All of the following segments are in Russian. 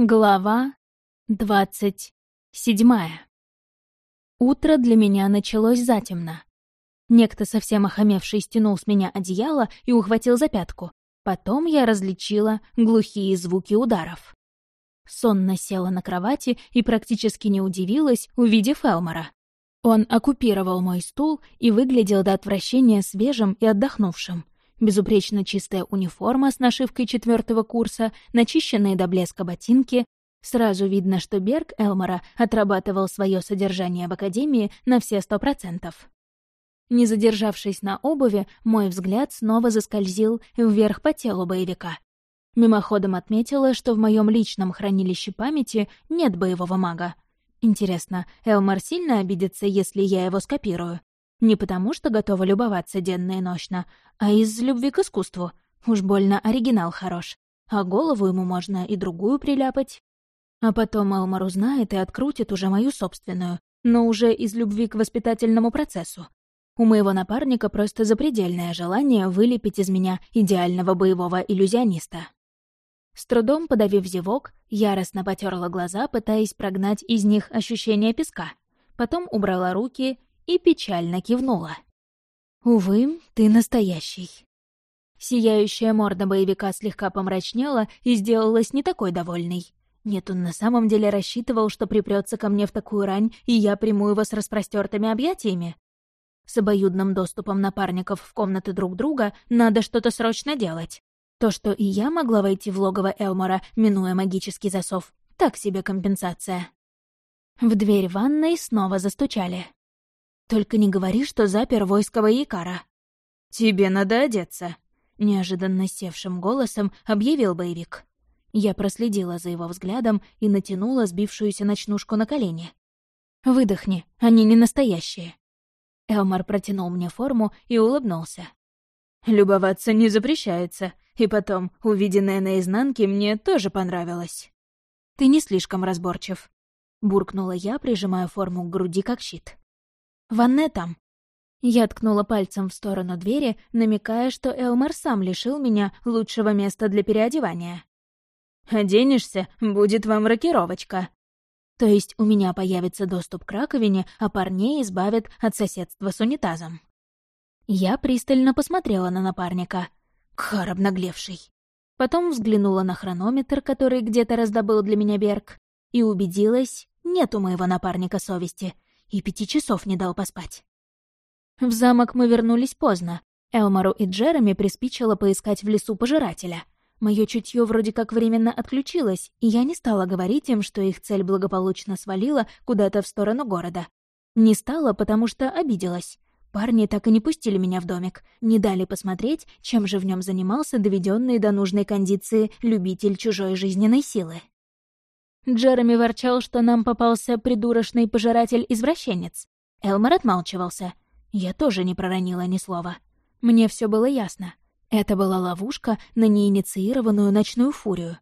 Глава двадцать седьмая. Утро для меня началось затемно. Некто совсем охамевший стянул с меня одеяло и ухватил за пятку. Потом я различила глухие звуки ударов. Сонно села на кровати и практически не удивилась, увидев Элмора. Он оккупировал мой стул и выглядел до отвращения свежим и отдохнувшим — безупречно чистая униформа с нашивкой четвертого курса, начищенные до блеска ботинки. Сразу видно, что Берг Элмора отрабатывал свое содержание в академии на все сто процентов. Не задержавшись на обуви, мой взгляд снова заскользил вверх по телу боевика. Мимоходом отметила, что в моем личном хранилище памяти нет боевого мага. Интересно, Элмар сильно обидится, если я его скопирую? Не потому, что готова любоваться денно и нощно, а из любви к искусству. Уж больно оригинал хорош. А голову ему можно и другую приляпать. А потом Элмар узнает и открутит уже мою собственную, но уже из любви к воспитательному процессу. У моего напарника просто запредельное желание вылепить из меня идеального боевого иллюзиониста. С трудом подавив зевок, яростно потерла глаза, пытаясь прогнать из них ощущение песка. Потом убрала руки и печально кивнула. «Увы, ты настоящий». Сияющая морда боевика слегка помрачнела и сделалась не такой довольной. Нет, он на самом деле рассчитывал, что припрется ко мне в такую рань, и я приму его с распростертыми объятиями. С обоюдным доступом напарников в комнаты друг друга надо что-то срочно делать. То, что и я могла войти в логово Элмора, минуя магический засов, так себе компенсация. В дверь ванной снова застучали. Только не говори, что запер войскового якара. «Тебе надо одеться», — неожиданно севшим голосом объявил боевик. Я проследила за его взглядом и натянула сбившуюся ночнушку на колени. «Выдохни, они не настоящие». Элмар протянул мне форму и улыбнулся. «Любоваться не запрещается, и потом, увиденное наизнанке мне тоже понравилось». «Ты не слишком разборчив», — буркнула я, прижимая форму к груди как щит. Ванне там». Я ткнула пальцем в сторону двери, намекая, что Элмар сам лишил меня лучшего места для переодевания. «Оденешься, будет вам рокировочка». То есть у меня появится доступ к раковине, а парней избавят от соседства с унитазом. Я пристально посмотрела на напарника. Кхар обнаглевший. Потом взглянула на хронометр, который где-то раздобыл для меня Берг, и убедилась, нет у моего напарника совести — и пяти часов не дал поспать. В замок мы вернулись поздно. Элмару и Джереми приспичило поискать в лесу пожирателя. Мое чутье вроде как временно отключилось, и я не стала говорить им, что их цель благополучно свалила куда-то в сторону города. Не стала, потому что обиделась. Парни так и не пустили меня в домик, не дали посмотреть, чем же в нем занимался доведенный до нужной кондиции любитель чужой жизненной силы. Джереми ворчал, что нам попался придурочный пожиратель-извращенец. Элмор отмалчивался. Я тоже не проронила ни слова. Мне все было ясно. Это была ловушка на неинициированную ночную фурию.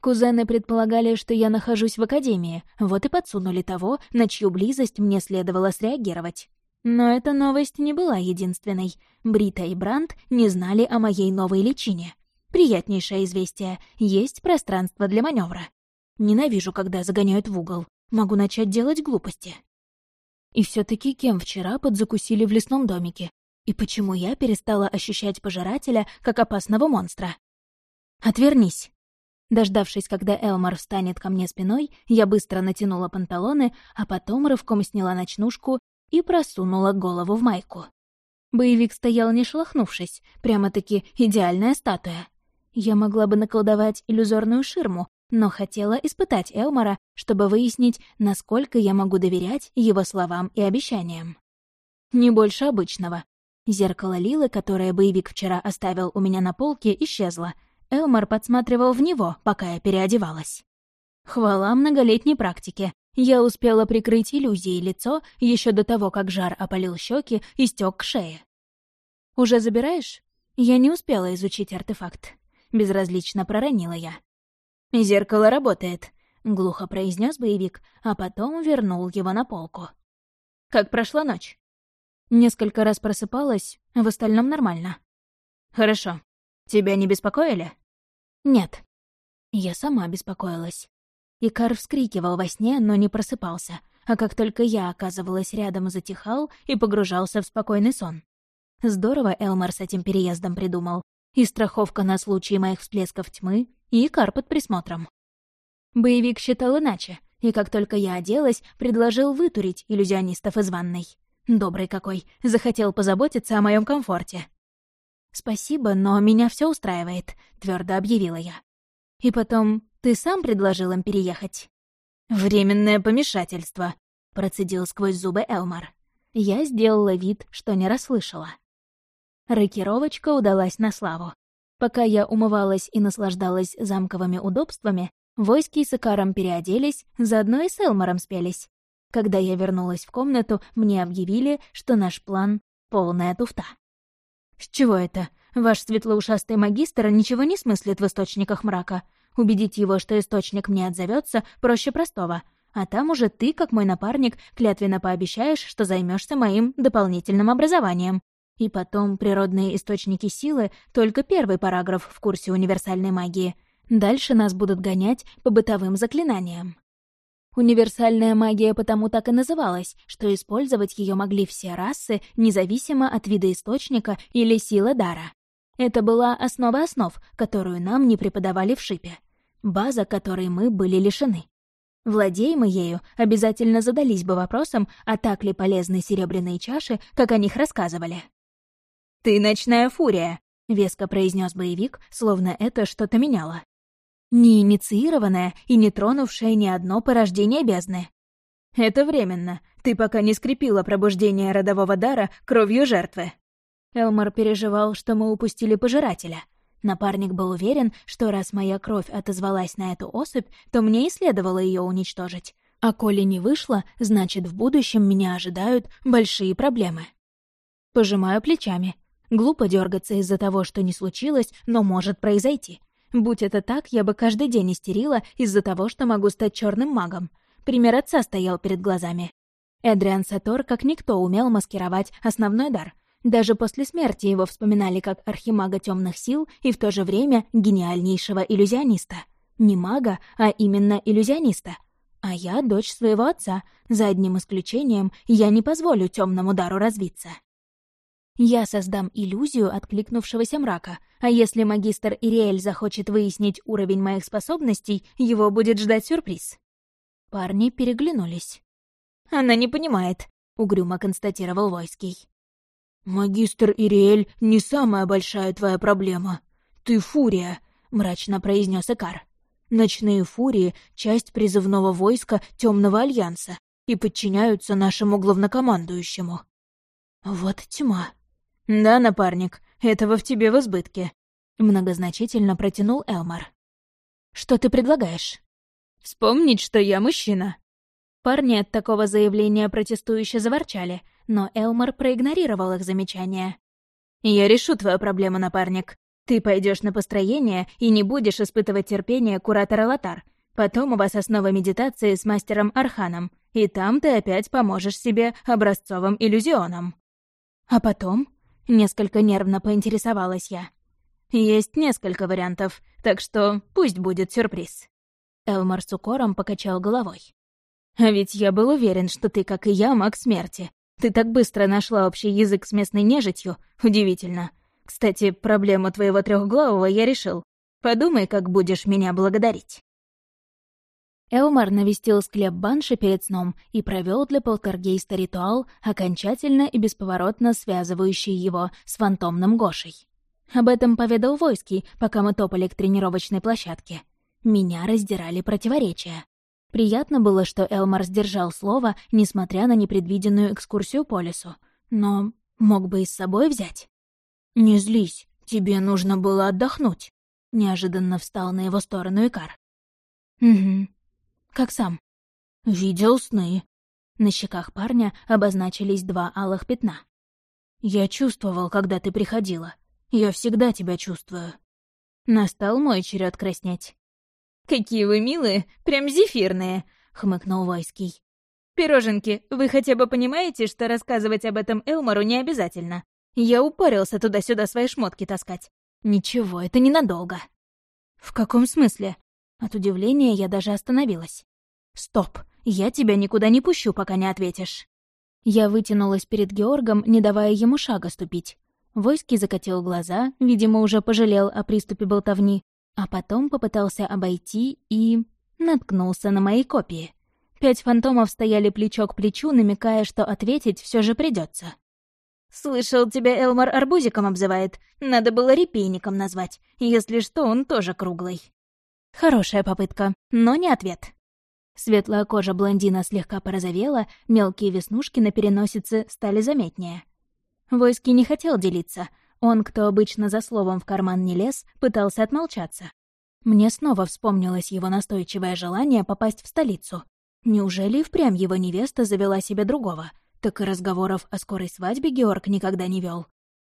Кузены предполагали, что я нахожусь в академии, вот и подсунули того, на чью близость мне следовало среагировать. Но эта новость не была единственной. Брита и Бранд не знали о моей новой личине. Приятнейшее известие — есть пространство для маневра. Ненавижу, когда загоняют в угол. Могу начать делать глупости. И все таки кем вчера подзакусили в лесном домике? И почему я перестала ощущать пожирателя как опасного монстра? «Отвернись!» Дождавшись, когда Элмар встанет ко мне спиной, я быстро натянула панталоны, а потом рывком сняла ночнушку и просунула голову в майку. Боевик стоял не шелохнувшись, прямо-таки идеальная статуя. Я могла бы наколдовать иллюзорную ширму, но хотела испытать Элмора, чтобы выяснить, насколько я могу доверять его словам и обещаниям. Не больше обычного. Зеркало Лилы, которое боевик вчера оставил у меня на полке, исчезло. Элмор подсматривал в него, пока я переодевалась. Хвала многолетней практике. Я успела прикрыть иллюзией лицо еще до того, как жар опалил щеки и стек к шее. «Уже забираешь?» Я не успела изучить артефакт. Безразлично проронила я. «Зеркало работает», — глухо произнес боевик, а потом вернул его на полку. «Как прошла ночь?» Несколько раз просыпалась, в остальном нормально. «Хорошо. Тебя не беспокоили?» «Нет». Я сама беспокоилась. Икар вскрикивал во сне, но не просыпался, а как только я оказывалась рядом, затихал и погружался в спокойный сон. Здорово Элмар с этим переездом придумал. И страховка на случай моих всплесков тьмы, и Икар под присмотром. Боевик считал иначе, и как только я оделась, предложил вытурить иллюзионистов из ванной. Добрый какой, захотел позаботиться о моем комфорте. «Спасибо, но меня все устраивает», — твердо объявила я. «И потом, ты сам предложил им переехать?» «Временное помешательство», — процедил сквозь зубы Элмар. Я сделала вид, что не расслышала. Рокировочка удалась на славу. Пока я умывалась и наслаждалась замковыми удобствами, войски с Икаром переоделись, заодно и с Элмором спелись. Когда я вернулась в комнату, мне объявили, что наш план — полная туфта. «С чего это? Ваш светлоушастый магистр ничего не смыслит в источниках мрака. Убедить его, что источник мне отзовется, проще простого. А там уже ты, как мой напарник, клятвенно пообещаешь, что займешься моим дополнительным образованием. И потом, природные источники силы — только первый параграф в курсе универсальной магии. Дальше нас будут гонять по бытовым заклинаниям. Универсальная магия потому так и называлась, что использовать ее могли все расы, независимо от вида источника или силы дара. Это была основа основ, которую нам не преподавали в шипе. База, которой мы были лишены. Владеем мы ею, обязательно задались бы вопросом, а так ли полезны серебряные чаши, как о них рассказывали. «Ты ночная фурия», — веско произнес боевик, словно это что-то меняло. «Не инициированная и не тронувшая ни одно порождение бездны». «Это временно. Ты пока не скрепила пробуждение родового дара кровью жертвы». Элмар переживал, что мы упустили пожирателя. Напарник был уверен, что раз моя кровь отозвалась на эту особь, то мне и следовало ее уничтожить. А коли не вышло, значит, в будущем меня ожидают большие проблемы. Пожимаю плечами. Глупо дергаться из-за того, что не случилось, но может произойти. Будь это так, я бы каждый день истерила из-за того, что могу стать черным магом. Пример отца стоял перед глазами. Эдриан Сатор как никто умел маскировать основной дар. Даже после смерти его вспоминали как архимага темных сил и в то же время гениальнейшего иллюзиониста. Не мага, а именно иллюзиониста. А я дочь своего отца. За одним исключением, я не позволю темному дару развиться. Я создам иллюзию откликнувшегося мрака, а если магистр Ириэль захочет выяснить уровень моих способностей, его будет ждать сюрприз. Парни переглянулись. «Она не понимает», — угрюмо констатировал Войский. «Магистр Ириэль не самая большая твоя проблема. Ты фурия», — мрачно произнес Икар. «Ночные фурии — часть призывного войска Темного Альянса и подчиняются нашему главнокомандующему». «Вот тьма», «Да, напарник, этого в тебе в избытке», — многозначительно протянул Элмар. «Что ты предлагаешь?» «Вспомнить, что я мужчина». Парни от такого заявления протестующе заворчали, но Элмар проигнорировал их замечания. «Я решу твою проблему, напарник. Ты пойдешь на построение и не будешь испытывать терпение куратора Латар. Потом у вас основа медитации с мастером Арханом, и там ты опять поможешь себе образцовым иллюзионом». «А потом?» Несколько нервно поинтересовалась я. «Есть несколько вариантов, так что пусть будет сюрприз». Элмар с укором покачал головой. «А ведь я был уверен, что ты, как и я, маг смерти. Ты так быстро нашла общий язык с местной нежитью. Удивительно. Кстати, проблему твоего трехглавого я решил. Подумай, как будешь меня благодарить». Элмар навестил склеп Банши перед сном и провел для полтергейста ритуал, окончательно и бесповоротно связывающий его с фантомным Гошей. Об этом поведал Войский, пока мы топали к тренировочной площадке. Меня раздирали противоречия. Приятно было, что Элмар сдержал слово, несмотря на непредвиденную экскурсию по лесу. Но мог бы и с собой взять. «Не злись, тебе нужно было отдохнуть», — неожиданно встал на его сторону Икар. «Угу, как сам?» «Видел сны». На щеках парня обозначились два алых пятна. «Я чувствовал, когда ты приходила. Я всегда тебя чувствую». Настал мой черед краснеть. «Какие вы милые, прям зефирные!» — хмыкнул Войский. «Пироженки, вы хотя бы понимаете, что рассказывать об этом Элмору не обязательно? Я упорился туда-сюда свои шмотки таскать. Ничего, это ненадолго». «В каком смысле?» От удивления я даже остановилась. «Стоп! Я тебя никуда не пущу, пока не ответишь!» Я вытянулась перед Георгом, не давая ему шага ступить. Войский закатил глаза, видимо, уже пожалел о приступе болтовни, а потом попытался обойти и... наткнулся на мои копии. Пять фантомов стояли плечо к плечу, намекая, что ответить все же придется. «Слышал, тебя Элмар арбузиком обзывает. Надо было репейником назвать. Если что, он тоже круглый». Хорошая попытка, но не ответ. Светлая кожа блондина слегка порозовела, мелкие веснушки на переносице стали заметнее. Войски не хотел делиться. Он, кто обычно за словом в карман не лез, пытался отмолчаться. Мне снова вспомнилось его настойчивое желание попасть в столицу. Неужели впрямь его невеста завела себе другого? Так и разговоров о скорой свадьбе Георг никогда не вел.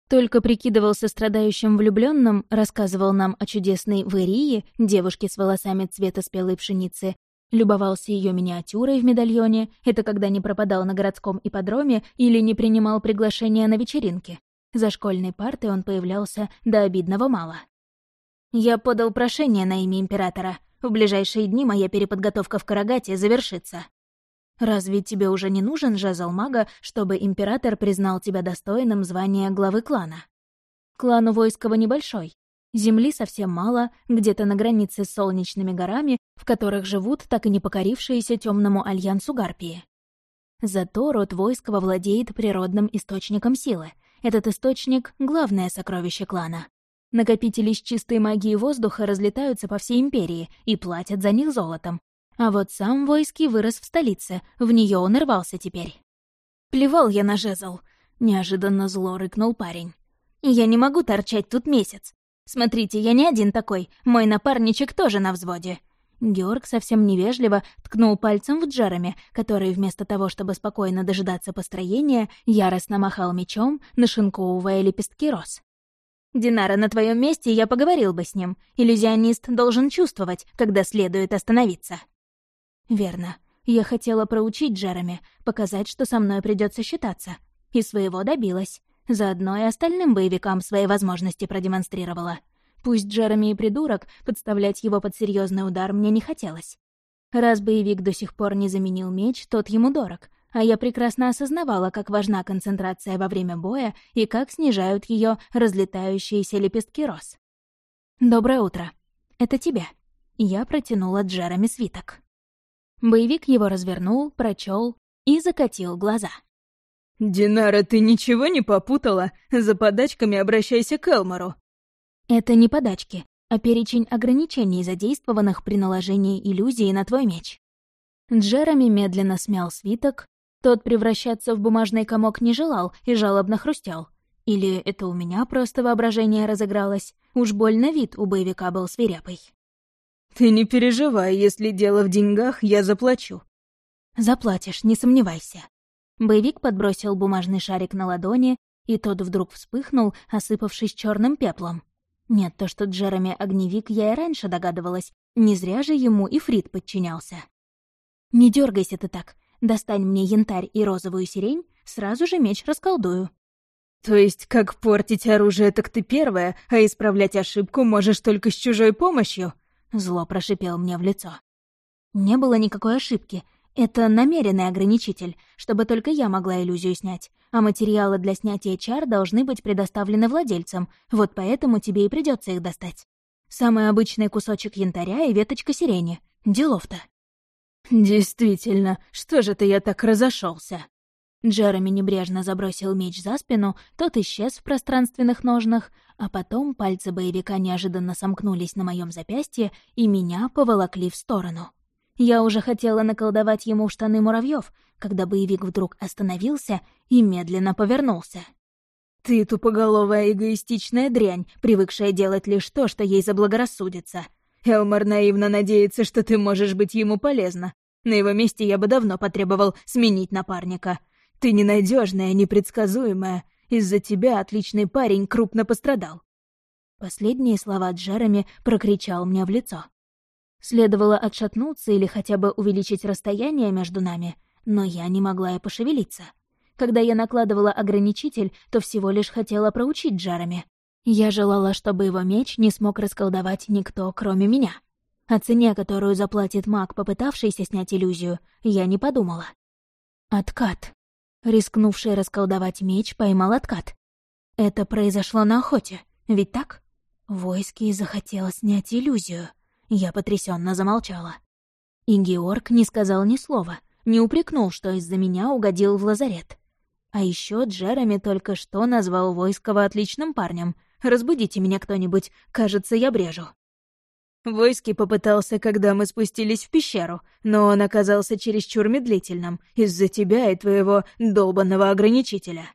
Только прикидывался страдающим влюбленным, рассказывал нам о чудесной Верии, девушке с волосами цвета спелой пшеницы, Любовался ее миниатюрой в медальоне, это когда не пропадал на городском ипподроме или не принимал приглашения на вечеринки. За школьной партой он появлялся до обидного мало. «Я подал прошение на имя императора. В ближайшие дни моя переподготовка в Карагате завершится. Разве тебе уже не нужен жезл мага, чтобы император признал тебя достойным звания главы клана? Клан у Войского небольшой, Земли совсем мало, где-то на границе с солнечными горами, в которых живут так и не покорившиеся темному альянсу Гарпии. Зато род Войского владеет природным источником силы. Этот источник — главное сокровище клана. Накопители с чистой магией воздуха разлетаются по всей империи и платят за них золотом. А вот сам Войский вырос в столице, в нее он рвался теперь. «Плевал я на жезл», — неожиданно зло рыкнул парень. «Я не могу торчать тут месяц. Смотрите, я не один такой, мой напарничек тоже на взводе». Георг совсем невежливо ткнул пальцем в Джереми, который вместо того, чтобы спокойно дожидаться построения, яростно махал мечом, нашинковывая лепестки роз. «Динара, на твоем месте я поговорил бы с ним. Иллюзионист должен чувствовать, когда следует остановиться». «Верно. Я хотела проучить Джереми, показать, что со мной придется считаться. И своего добилась. Заодно и остальным боевикам свои возможности продемонстрировала. Пусть Джереми и придурок, подставлять его под серьезный удар мне не хотелось. Раз боевик до сих пор не заменил меч, тот ему дорог, а я прекрасно осознавала, как важна концентрация во время боя и как снижают ее разлетающиеся лепестки роз. «Доброе утро. Это тебе». Я протянула Джереми свиток. Боевик его развернул, прочел и закатил глаза. «Динара, ты ничего не попутала? За подачками обращайся к Элмору». «Это не подачки, а перечень ограничений, задействованных при наложении иллюзии на твой меч». Джереми медленно смял свиток. Тот превращаться в бумажный комок не желал и жалобно хрустел. Или это у меня просто воображение разыгралось? Уж больно вид у боевика был свирепый. «Ты не переживай, если дело в деньгах, я заплачу». «Заплатишь, не сомневайся». Боевик подбросил бумажный шарик на ладони, и тот вдруг вспыхнул, осыпавшись черным пеплом. Нет, то, что Джереми огневик, я и раньше догадывалась. Не зря же ему и Фрид подчинялся. «Не дергайся ты так. Достань мне янтарь и розовую сирень, сразу же меч расколдую». «То есть, как портить оружие, так ты первая, а исправлять ошибку можешь только с чужой помощью?» Зло прошипел мне в лицо. Не было никакой ошибки. Это намеренный ограничитель, чтобы только я могла иллюзию снять, а материалы для снятия чар должны быть предоставлены владельцам, вот поэтому тебе и придется их достать. Самый обычный кусочек янтаря и веточка сирени. Делов-то. «Действительно, что же ты я так разошелся? Джереми небрежно забросил меч за спину, тот исчез в пространственных ножнах, а потом пальцы боевика неожиданно сомкнулись на моем запястье и меня поволокли в сторону. Я уже хотела наколдовать ему штаны муравьев, когда боевик вдруг остановился и медленно повернулся. «Ты тупоголовая эгоистичная дрянь, привыкшая делать лишь то, что ей заблагорассудится. Элмар наивно надеется, что ты можешь быть ему полезна. На его месте я бы давно потребовал сменить напарника. Ты ненадежная, непредсказуемая. Из-за тебя отличный парень крупно пострадал». Последние слова Джереми прокричал мне в лицо. Следовало отшатнуться или хотя бы увеличить расстояние между нами, но я не могла и пошевелиться. Когда я накладывала ограничитель, то всего лишь хотела проучить Джарами. Я желала, чтобы его меч не смог расколдовать никто, кроме меня. О цене, которую заплатит маг, попытавшийся снять иллюзию, я не подумала. Откат. Рискнувший расколдовать меч поймал откат. Это произошло на охоте, ведь так? Войски захотел снять иллюзию. Я потрясенно замолчала. И Георг не сказал ни слова, не упрекнул, что из-за меня угодил в лазарет. А еще Джереми только что назвал Войского отличным парнем. «Разбудите меня кто-нибудь, кажется, я брежу». Войски попытался, когда мы спустились в пещеру, но он оказался чересчур медлительным из-за тебя и твоего долбанного ограничителя.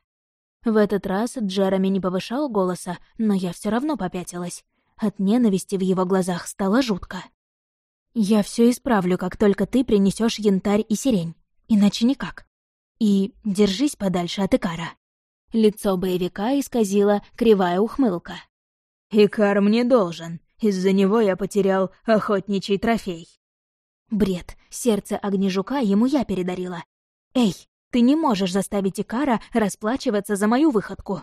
В этот раз Джереми не повышал голоса, но я все равно попятилась. От ненависти в его глазах стало жутко. «Я все исправлю, как только ты принесешь янтарь и сирень. Иначе никак. И держись подальше от Икара». Лицо боевика исказило кривая ухмылка. «Икар мне должен. Из-за него я потерял охотничий трофей». Бред. Сердце огнежука ему я передарила. «Эй, ты не можешь заставить Икара расплачиваться за мою выходку».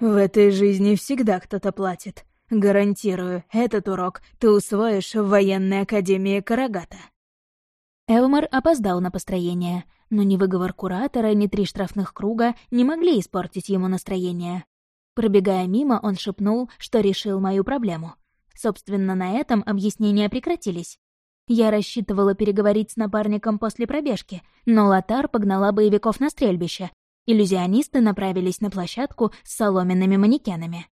«В этой жизни всегда кто-то платит. Гарантирую, этот урок ты усвоишь в военной академии Карагата». Элмар опоздал на построение, но ни выговор куратора, ни три штрафных круга не могли испортить ему настроение. Пробегая мимо, он шепнул, что решил мою проблему. Собственно, на этом объяснения прекратились. Я рассчитывала переговорить с напарником после пробежки, но Лотар погнала боевиков на стрельбище. Иллюзионисты направились на площадку с соломенными манекенами.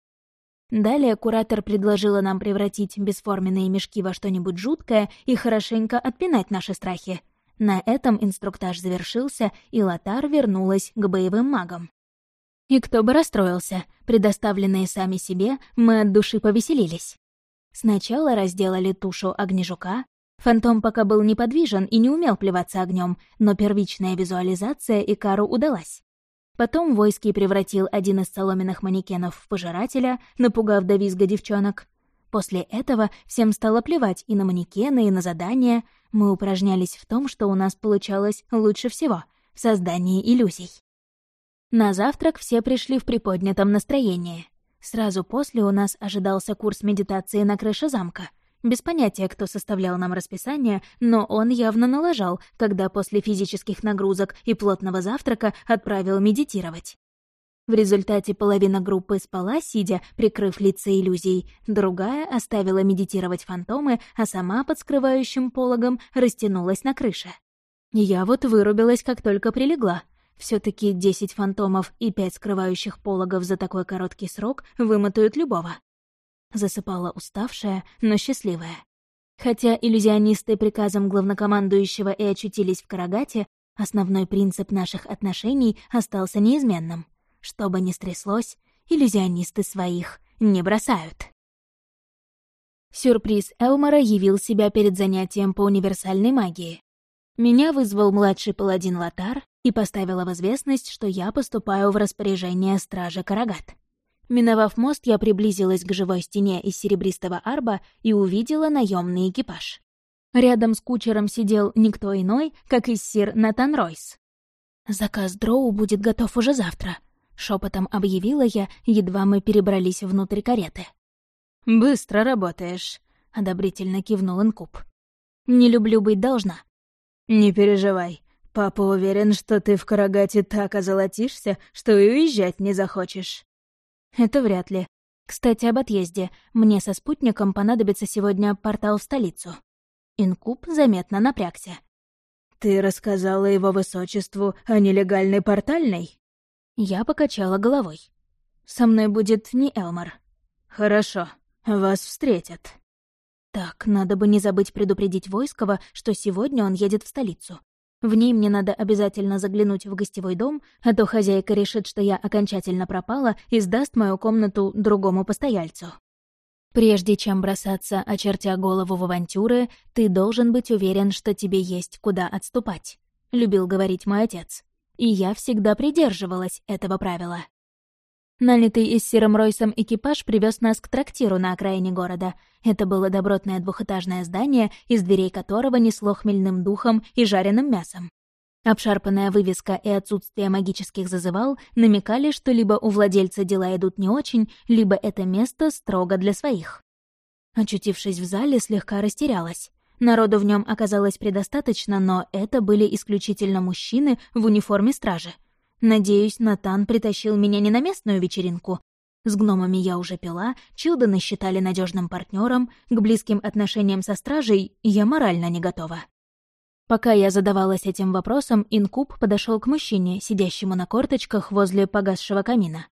Далее куратор предложила нам превратить бесформенные мешки во что-нибудь жуткое и хорошенько отпинать наши страхи. На этом инструктаж завершился, и Лотар вернулась к боевым магам. И кто бы расстроился, предоставленные сами себе, мы от души повеселились. Сначала разделали тушу огнежука. Фантом пока был неподвижен и не умел плеваться огнем, но первичная визуализация Икару удалась. Потом Войский превратил один из соломенных манекенов в пожирателя, напугав до визга девчонок. После этого всем стало плевать и на манекены, и на задания. Мы упражнялись в том, что у нас получалось лучше всего — в создании иллюзий. На завтрак все пришли в приподнятом настроении. Сразу после у нас ожидался курс медитации на крыше замка — без понятия, кто составлял нам расписание, но он явно налажал, когда после физических нагрузок и плотного завтрака отправил медитировать. В результате половина группы спала, сидя, прикрыв лица иллюзий, другая оставила медитировать фантомы, а сама под скрывающим пологом растянулась на крыше. Я вот вырубилась, как только прилегла. Все таки десять фантомов и пять скрывающих пологов за такой короткий срок вымотают любого засыпала уставшая, но счастливая. Хотя иллюзионисты приказом главнокомандующего и очутились в Карагате, основной принцип наших отношений остался неизменным. Что бы ни стряслось, иллюзионисты своих не бросают. Сюрприз Элмора явил себя перед занятием по универсальной магии. Меня вызвал младший паладин Латар и поставила в известность, что я поступаю в распоряжение стража Карагат. Миновав мост, я приблизилась к живой стене из серебристого арба и увидела наемный экипаж. Рядом с кучером сидел никто иной, как и сир Натан Ройс. «Заказ дроу будет готов уже завтра», — шепотом объявила я, едва мы перебрались внутрь кареты. «Быстро работаешь», — одобрительно кивнул Инкуб. «Не люблю быть должна». «Не переживай. Папа уверен, что ты в Карагате так озолотишься, что и уезжать не захочешь». Это вряд ли. Кстати, об отъезде. Мне со спутником понадобится сегодня портал в столицу. Инкуб заметно напрягся. «Ты рассказала его высочеству о нелегальной портальной?» Я покачала головой. «Со мной будет не Элмар». «Хорошо, вас встретят». Так, надо бы не забыть предупредить Войского, что сегодня он едет в столицу. В ней мне надо обязательно заглянуть в гостевой дом, а то хозяйка решит, что я окончательно пропала и сдаст мою комнату другому постояльцу. Прежде чем бросаться, очертя голову в авантюры, ты должен быть уверен, что тебе есть куда отступать», — любил говорить мой отец. И я всегда придерживалась этого правила. Налитый из Сиром Ройсом экипаж привез нас к трактиру на окраине города. Это было добротное двухэтажное здание, из дверей которого несло хмельным духом и жареным мясом. Обшарпанная вывеска и отсутствие магических зазывал намекали, что либо у владельца дела идут не очень, либо это место строго для своих. Очутившись в зале, слегка растерялась. Народу в нем оказалось предостаточно, но это были исключительно мужчины в униформе стражи. Надеюсь, Натан притащил меня не на местную вечеринку. С гномами я уже пила, Чилдена считали надежным партнером, к близким отношениям со стражей я морально не готова. Пока я задавалась этим вопросом, инкуб подошел к мужчине, сидящему на корточках возле погасшего камина.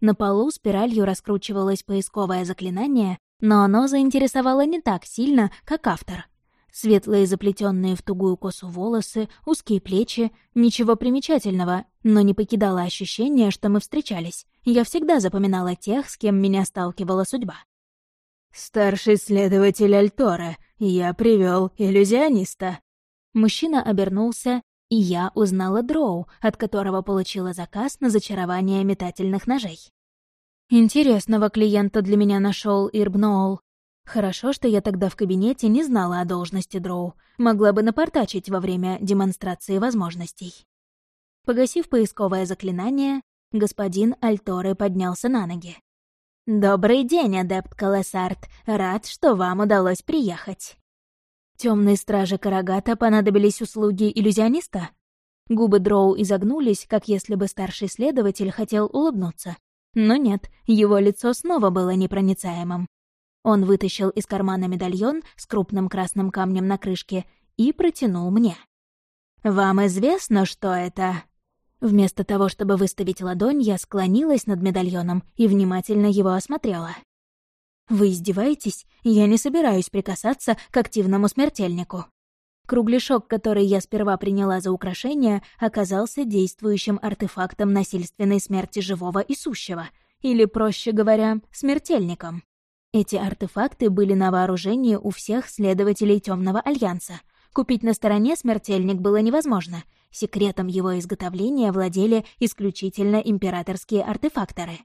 На полу спиралью раскручивалось поисковое заклинание, но оно заинтересовало не так сильно, как автор. Светлые заплетенные в тугую косу волосы, узкие плечи, ничего примечательного, но не покидало ощущение, что мы встречались. Я всегда запоминала тех, с кем меня сталкивала судьба. «Старший следователь Альтора, я привел иллюзиониста». Мужчина обернулся, и я узнала Дроу, от которого получила заказ на зачарование метательных ножей. Интересного клиента для меня нашел Ирбноул. Хорошо, что я тогда в кабинете не знала о должности Дроу, могла бы напортачить во время демонстрации возможностей. Погасив поисковое заклинание, господин Альторе поднялся на ноги. «Добрый день, адепт Колоссарт. Рад, что вам удалось приехать». Темной страже Карагата понадобились услуги иллюзиониста? Губы Дроу изогнулись, как если бы старший следователь хотел улыбнуться. Но нет, его лицо снова было непроницаемым. Он вытащил из кармана медальон с крупным красным камнем на крышке и протянул мне. «Вам известно, что это?» Вместо того, чтобы выставить ладонь, я склонилась над медальоном и внимательно его осмотрела. «Вы издеваетесь? Я не собираюсь прикасаться к активному смертельнику». Кругляшок, который я сперва приняла за украшение, оказался действующим артефактом насильственной смерти живого и сущего, или, проще говоря, смертельником. Эти артефакты были на вооружении у всех следователей Темного Альянса. Купить на стороне смертельник было невозможно. Секретом его изготовления владели исключительно императорские артефакторы.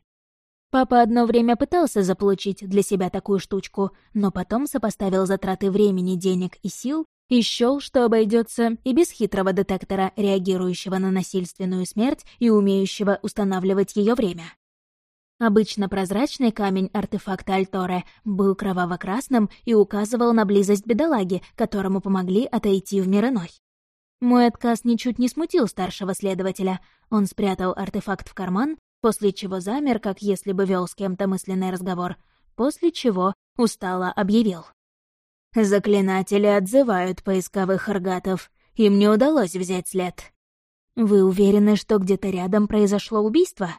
Папа одно время пытался заполучить для себя такую штучку, но потом сопоставил затраты времени, денег и сил и счёл, что обойдется и без хитрого детектора, реагирующего на насильственную смерть и умеющего устанавливать ее время. Обычно прозрачный камень артефакта Альторе был кроваво-красным и указывал на близость бедолаги, которому помогли отойти в мир иной. Мой отказ ничуть не смутил старшего следователя. Он спрятал артефакт в карман, после чего замер, как если бы вел с кем-то мысленный разговор, после чего устало объявил. «Заклинатели отзывают поисковых аргатов. Им не удалось взять след». «Вы уверены, что где-то рядом произошло убийство?»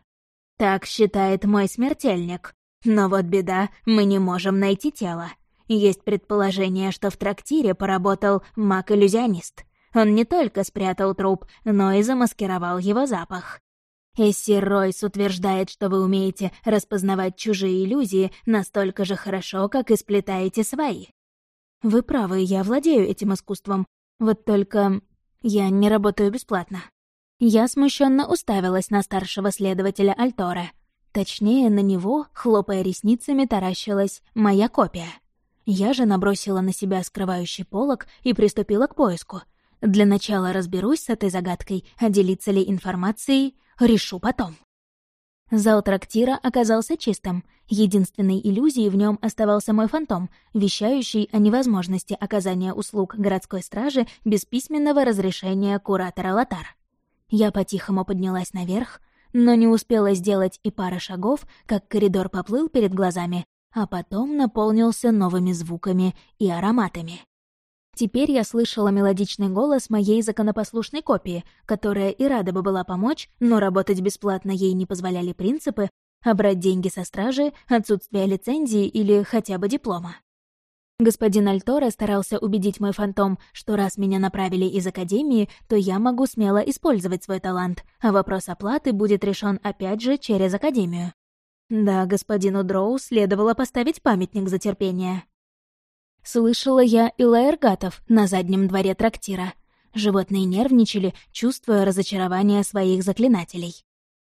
Так считает мой смертельник. Но вот беда, мы не можем найти тело. Есть предположение, что в трактире поработал маг-иллюзионист. Он не только спрятал труп, но и замаскировал его запах. Эссир Ройс утверждает, что вы умеете распознавать чужие иллюзии настолько же хорошо, как и сплетаете свои. Вы правы, я владею этим искусством. Вот только я не работаю бесплатно. Я смущенно уставилась на старшего следователя Альтора. Точнее, на него, хлопая ресницами, таращилась моя копия. Я же набросила на себя скрывающий полог и приступила к поиску. Для начала разберусь с этой загадкой, а делиться ли информацией решу потом. Зал трактира оказался чистым. Единственной иллюзией в нем оставался мой фантом, вещающий о невозможности оказания услуг городской стражи без письменного разрешения куратора Латар. Я по-тихому поднялась наверх, но не успела сделать и пары шагов, как коридор поплыл перед глазами, а потом наполнился новыми звуками и ароматами. Теперь я слышала мелодичный голос моей законопослушной копии, которая и рада бы была помочь, но работать бесплатно ей не позволяли принципы, а брать деньги со стражи, отсутствие лицензии или хотя бы диплома. Господин Альтора старался убедить мой фантом, что раз меня направили из Академии, то я могу смело использовать свой талант, а вопрос оплаты будет решен опять же через Академию. Да, господину Дроу следовало поставить памятник за терпение. Слышала я и лаэргатов на заднем дворе трактира. Животные нервничали, чувствуя разочарование своих заклинателей.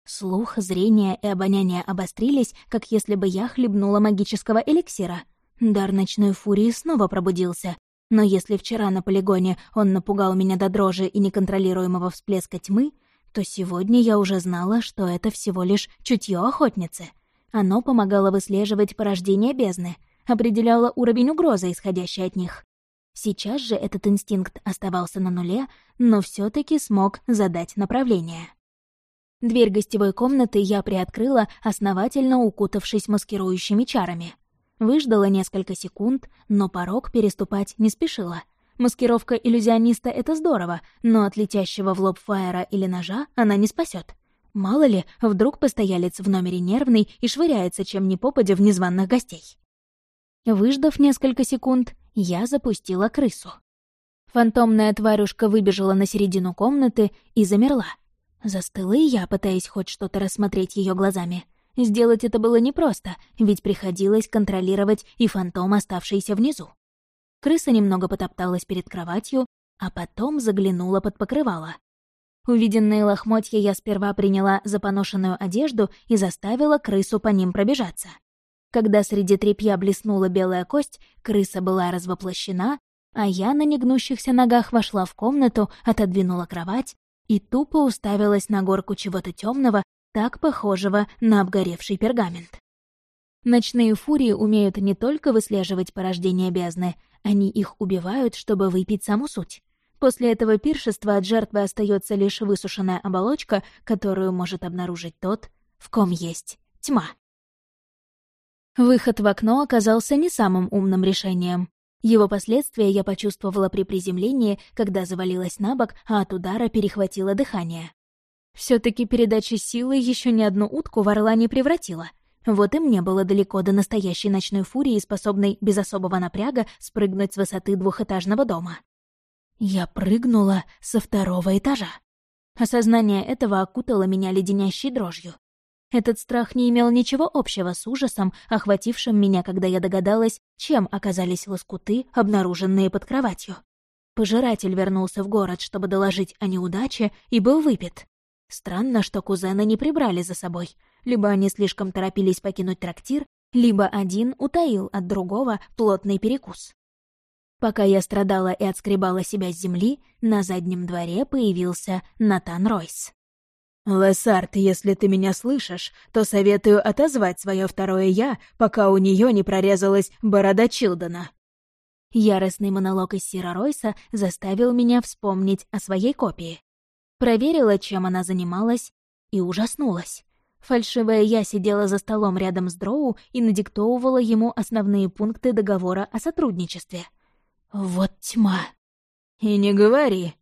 Слух, зрение и обоняние обострились, как если бы я хлебнула магического эликсира — Дар ночной фурии снова пробудился. Но если вчера на полигоне он напугал меня до дрожи и неконтролируемого всплеска тьмы, то сегодня я уже знала, что это всего лишь чутье охотницы. Оно помогало выслеживать порождение бездны. определяла уровень угрозы, исходящей от них. Сейчас же этот инстинкт оставался на нуле, но все таки смог задать направление. Дверь гостевой комнаты я приоткрыла, основательно укутавшись маскирующими чарами. Выждала несколько секунд, но порог переступать не спешила. Маскировка иллюзиониста — это здорово, но от летящего в лоб фаера или ножа она не спасет. Мало ли, вдруг постоялец в номере нервный и швыряется чем ни попадя в незваных гостей. Выждав несколько секунд, я запустила крысу. Фантомная тварюшка выбежала на середину комнаты и замерла. Застыла и я, пытаясь хоть что-то рассмотреть ее глазами. Сделать это было непросто, ведь приходилось контролировать и фантом, оставшийся внизу. Крыса немного потопталась перед кроватью, а потом заглянула под покрывало. Увиденные лохмотья я сперва приняла за поношенную одежду и заставила крысу по ним пробежаться. Когда среди тряпья блеснула белая кость, крыса была развоплощена, а я на негнущихся ногах вошла в комнату, отодвинула кровать и тупо уставилась на горку чего-то темного, так похожего на обгоревший пергамент. Ночные фурии умеют не только выслеживать порождения бездны, они их убивают, чтобы выпить саму суть. После этого пиршества от жертвы остается лишь высушенная оболочка, которую может обнаружить тот, в ком есть тьма. Выход в окно оказался не самым умным решением. Его последствия я почувствовала при приземлении, когда завалилась на бок, а от удара перехватило дыхание. Все таки передача силы еще ни одну утку в орла не превратила. Вот и мне было далеко до настоящей ночной фурии, способной без особого напряга спрыгнуть с высоты двухэтажного дома. Я прыгнула со второго этажа. Осознание этого окутало меня леденящей дрожью. Этот страх не имел ничего общего с ужасом, охватившим меня, когда я догадалась, чем оказались лоскуты, обнаруженные под кроватью. Пожиратель вернулся в город, чтобы доложить о неудаче, и был выпит. Странно, что кузена не прибрали за собой. Либо они слишком торопились покинуть трактир, либо один утаил от другого плотный перекус. Пока я страдала и отскребала себя с земли, на заднем дворе появился Натан Ройс. «Лессард, если ты меня слышишь, то советую отозвать свое второе «я», пока у нее не прорезалась борода Чилдена». Яростный монолог из Сира Ройса заставил меня вспомнить о своей копии. Проверила, чем она занималась, и ужаснулась. Фальшивая я сидела за столом рядом с Дроу и надиктовывала ему основные пункты договора о сотрудничестве — вот тьма. И не говори.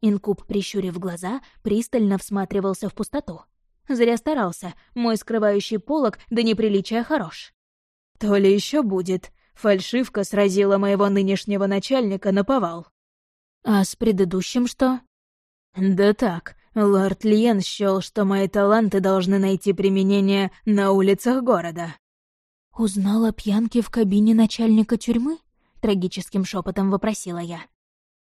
Инкуб, прищурив глаза, пристально всматривался в пустоту. Зря старался, мой скрывающий полог до неприличия хорош. То ли еще будет. Фальшивка сразила моего нынешнего начальника на повал. А с предыдущим что? Да так, лорд Лиен счёл, что мои таланты должны найти применение на улицах города. Узнала пьянки в кабине начальника тюрьмы? — трагическим шепотом вопросила я.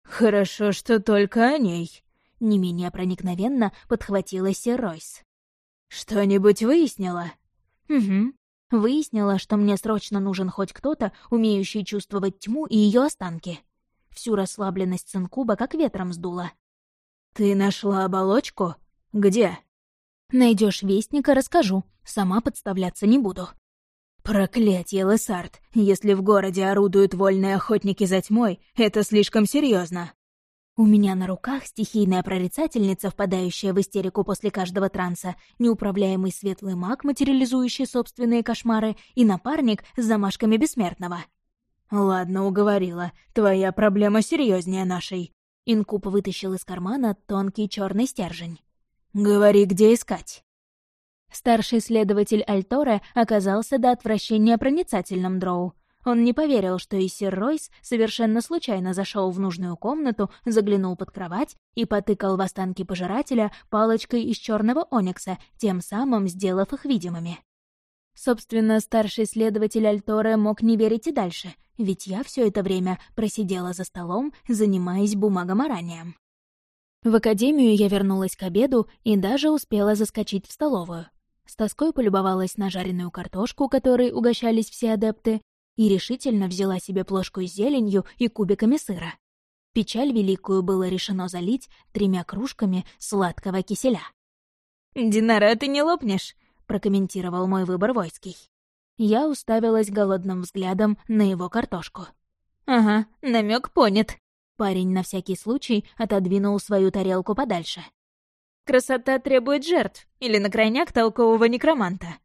«Хорошо, что только о ней», — не менее проникновенно подхватила Сир Ройс. «Что-нибудь выяснила?» «Угу. Выяснила, что мне срочно нужен хоть кто-то, умеющий чувствовать тьму и ее останки. Всю расслабленность Цинкуба как ветром сдуло. «Ты нашла оболочку? Где?» Найдешь вестника, расскажу. Сама подставляться не буду. «Проклятье, Лессард! Если в городе орудуют вольные охотники за тьмой, это слишком серьезно. У меня на руках стихийная прорицательница, впадающая в истерику после каждого транса, неуправляемый светлый маг, материализующий собственные кошмары, и напарник с замашками бессмертного. «Ладно, уговорила. Твоя проблема серьезнее нашей». Инкуб вытащил из кармана тонкий черный стержень. «Говори, где искать». Старший следователь Альторе оказался до отвращения проницательным дроу. Он не поверил, что и сир Ройс совершенно случайно зашел в нужную комнату, заглянул под кровать и потыкал в останки пожирателя палочкой из черного оникса, тем самым сделав их видимыми. Собственно, старший следователь Альторе мог не верить и дальше, ведь я все это время просидела за столом, занимаясь бумагоморанием. В академию я вернулась к обеду и даже успела заскочить в столовую. С тоской полюбовалась на жареную картошку, которой угощались все адепты, и решительно взяла себе плошку с зеленью и кубиками сыра. Печаль великую было решено залить тремя кружками сладкого киселя. «Динара, ты не лопнешь?» — прокомментировал мой выбор войский. Я уставилась голодным взглядом на его картошку. «Ага, намек понят». Парень на всякий случай отодвинул свою тарелку подальше. «Красота требует жертв, или на крайняк толкового некроманта».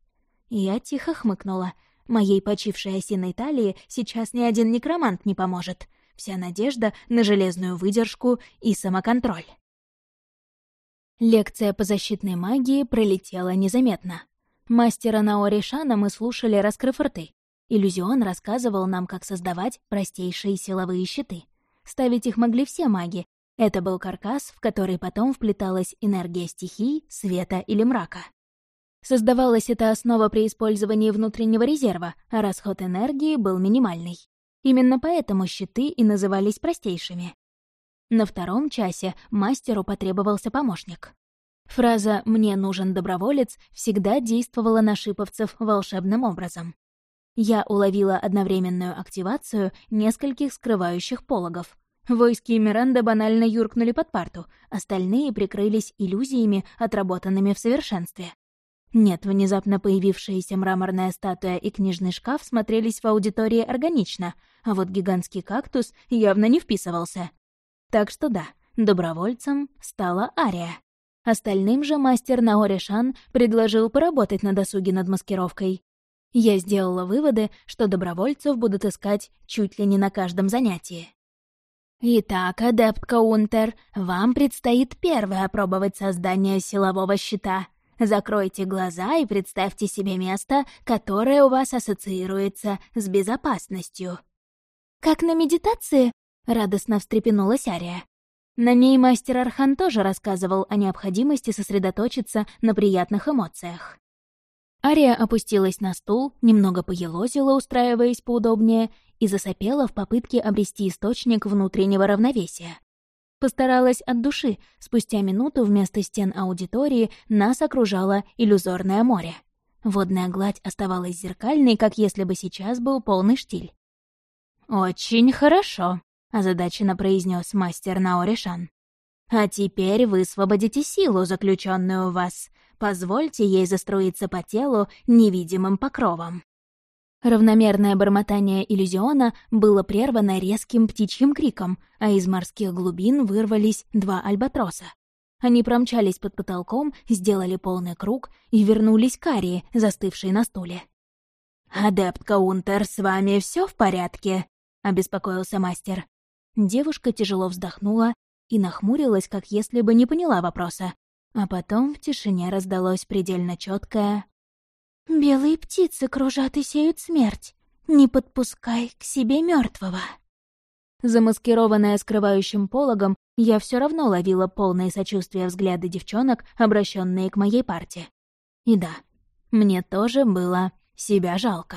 Я тихо хмыкнула. Моей почившей осиной талии сейчас ни один некромант не поможет. Вся надежда на железную выдержку и самоконтроль. Лекция по защитной магии пролетела незаметно. Мастера Наори Шана мы слушали, раскрыв рты. Иллюзион рассказывал нам, как создавать простейшие силовые щиты. Ставить их могли все маги. Это был каркас, в который потом вплеталась энергия стихий, света или мрака. Создавалась эта основа при использовании внутреннего резерва, а расход энергии был минимальный. Именно поэтому щиты и назывались простейшими. На втором часе мастеру потребовался помощник. Фраза «мне нужен доброволец» всегда действовала на шиповцев волшебным образом я уловила одновременную активацию нескольких скрывающих пологов. Войски Миранда банально юркнули под парту, остальные прикрылись иллюзиями, отработанными в совершенстве. Нет, внезапно появившаяся мраморная статуя и книжный шкаф смотрелись в аудитории органично, а вот гигантский кактус явно не вписывался. Так что да, добровольцем стала Ария. Остальным же мастер Наоришан предложил поработать на досуге над маскировкой. Я сделала выводы, что добровольцев будут искать чуть ли не на каждом занятии. Итак, адепт Каунтер, вам предстоит первое опробовать создание силового щита. Закройте глаза и представьте себе место, которое у вас ассоциируется с безопасностью. «Как на медитации?» — радостно встрепенулась Ария. На ней мастер Архан тоже рассказывал о необходимости сосредоточиться на приятных эмоциях. Ария опустилась на стул, немного поелозила, устраиваясь поудобнее, и засопела в попытке обрести источник внутреннего равновесия. Постаралась от души, спустя минуту вместо стен аудитории нас окружало иллюзорное море. Водная гладь оставалась зеркальной, как если бы сейчас был полный штиль. «Очень хорошо», — озадаченно произнес мастер Наоришан. «А теперь высвободите силу, заключенную в вас. Позвольте ей заструиться по телу невидимым покровом. Равномерное бормотание иллюзиона было прервано резким птичьим криком, а из морских глубин вырвались два альбатроса. Они промчались под потолком, сделали полный круг и вернулись к Арии, застывшей на стуле. «Адепт Каунтер, с вами все в порядке?» — обеспокоился мастер. Девушка тяжело вздохнула и нахмурилась, как если бы не поняла вопроса, а потом в тишине раздалось предельно четкое «Белые птицы кружат и сеют смерть. Не подпускай к себе мертвого. Замаскированная скрывающим пологом, я все равно ловила полное сочувствие взгляды девчонок, обращенные к моей парте. И да, мне тоже было себя жалко.